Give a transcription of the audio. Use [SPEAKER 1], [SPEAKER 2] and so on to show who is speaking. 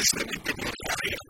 [SPEAKER 1] Con grandes afros de